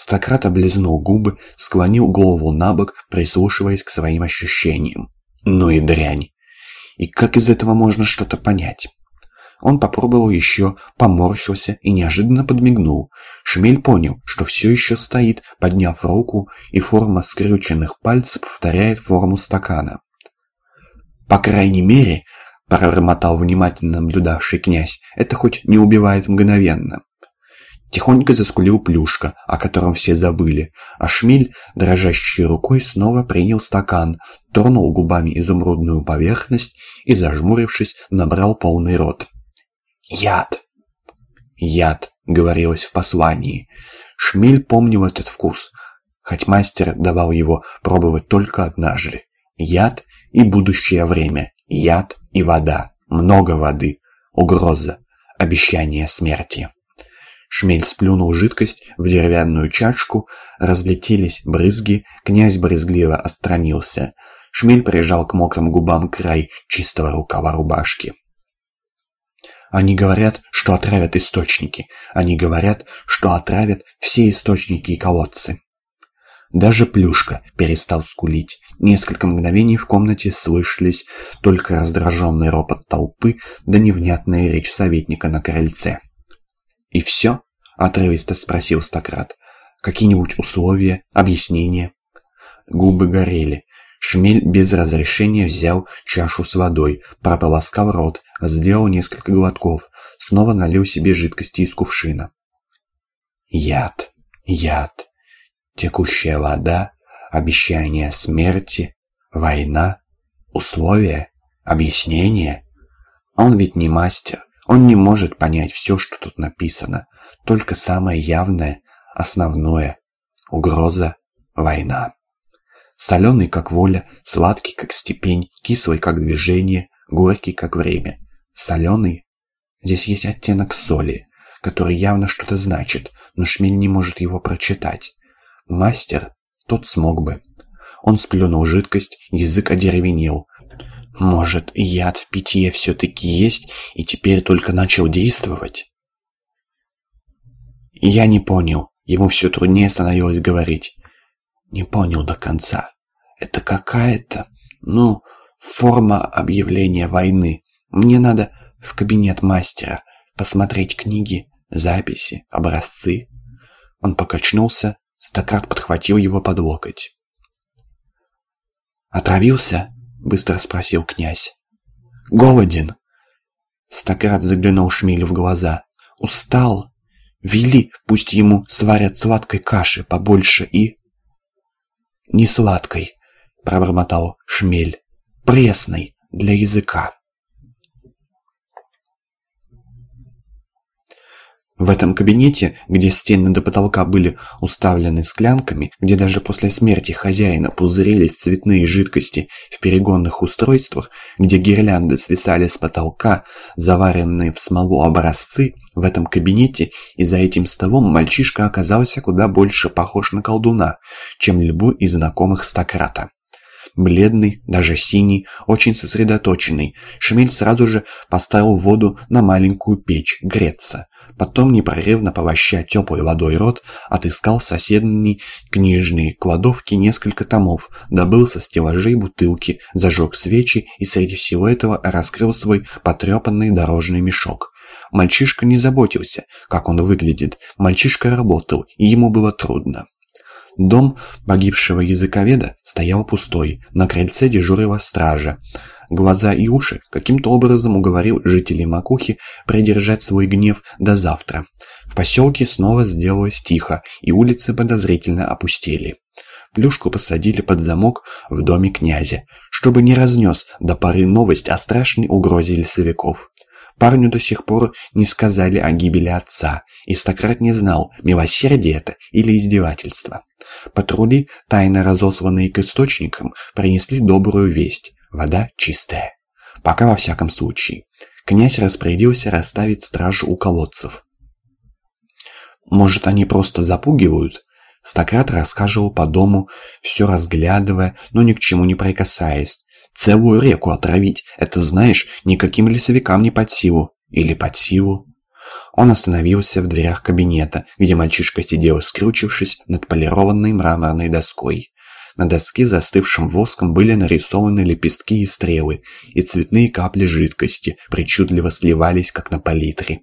Стократ облизнул губы, склонил голову на бок, прислушиваясь к своим ощущениям. Ну и дрянь. И как из этого можно что-то понять? Он попробовал еще, поморщился и неожиданно подмигнул. Шмель понял, что все еще стоит, подняв руку, и форма скрюченных пальцев повторяет форму стакана. «По крайней мере», — прормотал внимательно наблюдавший князь, — «это хоть не убивает мгновенно». Тихонько заскулил Плюшка, о котором все забыли, а Шмель, дрожащей рукой, снова принял стакан, тронул губами изумрудную поверхность и, зажмурившись, набрал полный рот. «Яд!» «Яд», — говорилось в послании. Шмель помнил этот вкус, хоть мастер давал его пробовать только однажды. Яд и будущее время, яд и вода, много воды, угроза, обещание смерти. Шмель сплюнул жидкость в деревянную чашку, разлетелись брызги, князь брезгливо отстранился. Шмель прижал к мокрым губам край чистого рукава рубашки. Они говорят, что отравят источники. Они говорят, что отравят все источники и колодцы. Даже Плюшка перестал скулить. Несколько мгновений в комнате слышались только раздраженный ропот толпы да невнятная речь советника на крыльце. «И все?» — отрывисто спросил Стократ. «Какие-нибудь условия, объяснения?» Губы горели. Шмель без разрешения взял чашу с водой, прополоскал рот, сделал несколько глотков, снова налил себе жидкости из кувшина. Яд, яд, текущая вода, обещание смерти, война, условия, объяснения. Он ведь не мастер, он не может понять все, что тут написано, только самое явное, основное – угроза, война. Соленый, как воля, сладкий, как степень, кислый, как движение, горький, как время. Соленый? Здесь есть оттенок соли, который явно что-то значит, но Шмель не может его прочитать. Мастер, тот смог бы. Он сплюнул жидкость, язык одеревенел. Может, яд в питье все-таки есть и теперь только начал действовать? Я не понял. Ему все труднее становилось говорить. Не понял до конца. Это какая-то, ну, форма объявления войны. Мне надо в кабинет мастера посмотреть книги, записи, образцы. Он покачнулся, Стократ подхватил его под локоть. «Отравился?» — быстро спросил князь. «Голоден!» Стократ заглянул Шмелю в глаза. «Устал? Вели, пусть ему сварят сладкой каши побольше и...» не сладкой, пробормотал шмель, пресной для языка. В этом кабинете, где стены до потолка были уставлены склянками, где даже после смерти хозяина пузырились цветные жидкости в перегонных устройствах, где гирлянды свисали с потолка, заваренные в смолу образцы, в этом кабинете и за этим столом мальчишка оказался куда больше похож на колдуна, чем любой из знакомых Стократа. Бледный, даже синий, очень сосредоточенный, Шмель сразу же поставил воду на маленькую печь греться. Потом, непрерывно повощая теплой водой рот, отыскал в соседней книжной кладовке несколько томов, добыл со стеллажей бутылки, зажег свечи и среди всего этого раскрыл свой потрепанный дорожный мешок. Мальчишка не заботился, как он выглядит, мальчишка работал, и ему было трудно. Дом погибшего языковеда стоял пустой, на крыльце дежурила стража глаза и уши, каким-то образом уговорил жителей Макухи придержать свой гнев до завтра. В поселке снова сделалось тихо, и улицы подозрительно опустели. Плюшку посадили под замок в доме князя, чтобы не разнес до поры новость о страшной угрозе лесовиков. Парню до сих пор не сказали о гибели отца, и Стократ не знал, милосердие это или издевательство. Патрули, тайно разосланные к источникам, принесли добрую весть. Вода чистая. Пока во всяком случае. Князь распорядился расставить стражу у колодцев. Может, они просто запугивают? Стократ рассказывал по дому, все разглядывая, но ни к чему не прикасаясь. Целую реку отравить, это, знаешь, никаким лесовикам не под силу. Или под силу. Он остановился в дверях кабинета, где мальчишка сидел, скрючившись над полированной мраморной доской. На доске застывшим воском были нарисованы лепестки и стрелы, и цветные капли жидкости причудливо сливались, как на палитре.